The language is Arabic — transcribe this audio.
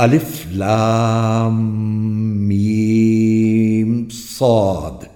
ألف لام ميم صاد.